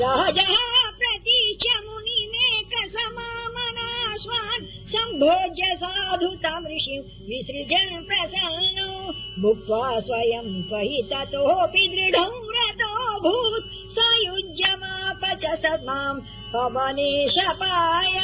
राजः प्रतीच्य मुनिमेक समामनाश्वान् सम्भोज्य साधु ऋषिम् विसृजन् प्रसन्नो भुक्त्वा स्वयम् त्वयि ततोऽपि दृढम् रतोऽभूत् स युज्यमाप च स माम् तमनिशपाय